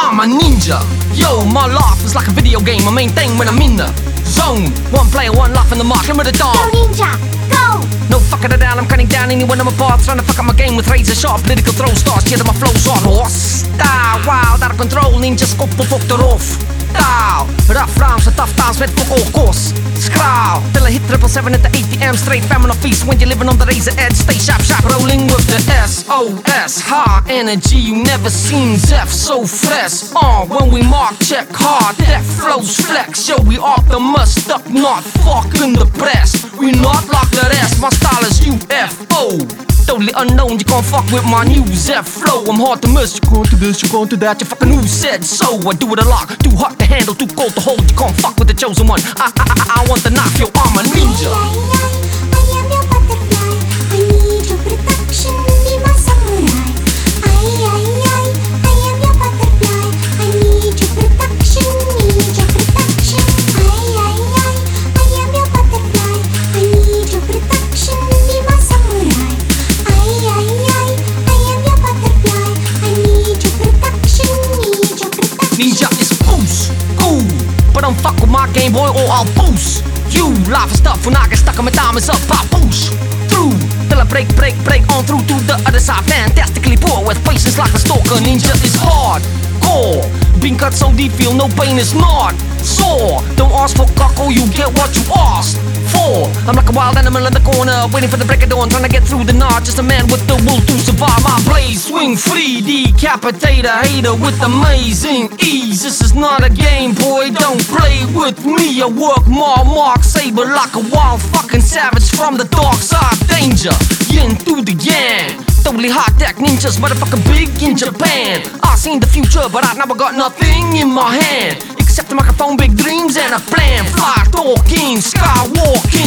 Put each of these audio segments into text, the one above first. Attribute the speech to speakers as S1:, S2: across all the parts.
S1: I am a ninja. Yo, my life is like a video game. My main thing when I'm in the zone. One player, one life in the mark. I'm with
S2: a
S1: dog.
S2: Go ninja, go.
S1: No fucking it out. I'm cutting down anyone on my path, Trying to fuck up my game with razor sharp political throw stars. Yeah, my flow's on horse. Style, wild, out of control. Ninja scope, fuck the roof. Style, rough rounds and tough times with fuck all course triple seven at the ATM Straight famine on feast. When you're living on the razor edge Stay sharp, sharp, rolling with the S-O-S High energy, you never seen zef so fresh. Uh, when we mark, check hard That flows flex, yo, we off the must up Not fucking the press We not like the rest, my style is Unknown, you can't fuck with my new zef flow. I'm hard to miss, you can't do this, you can't do that. You fucking who said so, I do it a lot. Too hot to handle, too cold to hold. You can't fuck with the chosen one. I, I, I, I want the knife, yo, I'm a ninja But don't fuck with my game boy or I'll boost. You, life is tough when I get stuck and my is up I push through Till I break, break, break on through to the other side. Fantastically poor with patience like a stalker. Ninja is hard, Being cut so deep, feel no pain is not. Sore, don't ask for cockle, you get what you asked for. I'm like a wild animal in the corner Waiting for the break of dawn, trying to get through the night. Just a man with the will to survive. My blaze swing free, decapitate a hater with amazing ease. This is not a game, boy, don't play with me. I work my mark, saber like a wild fucking savage From the dark side, danger, yin through the yang Totally hot deck ninjas, motherfucking big in Japan. I seen the future, but I never got nothing in my hand. Except a microphone, big dreams and a plan. Fly talking, skywalking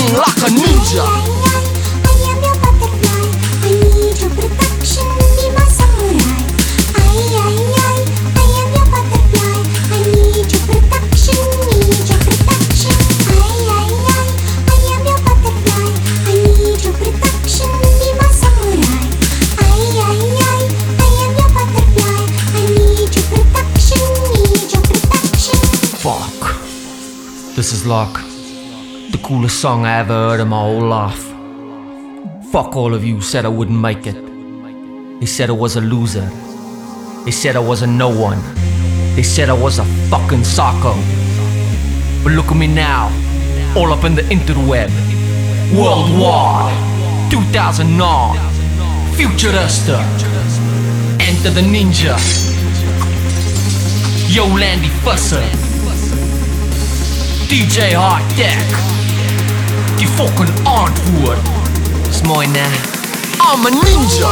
S1: is like the coolest song I ever heard in my whole life. Fuck all of you said I wouldn't make it. They said I was a loser. They said I was a no one. They said I was a fucking psycho. But look at me now, all up in the interweb. Worldwide, 2009, Futurista. Enter the ninja. Yo, Landi Visser. DJ Hard Deck. Die fucking antwoord is mooi, ne? I'm a ninja.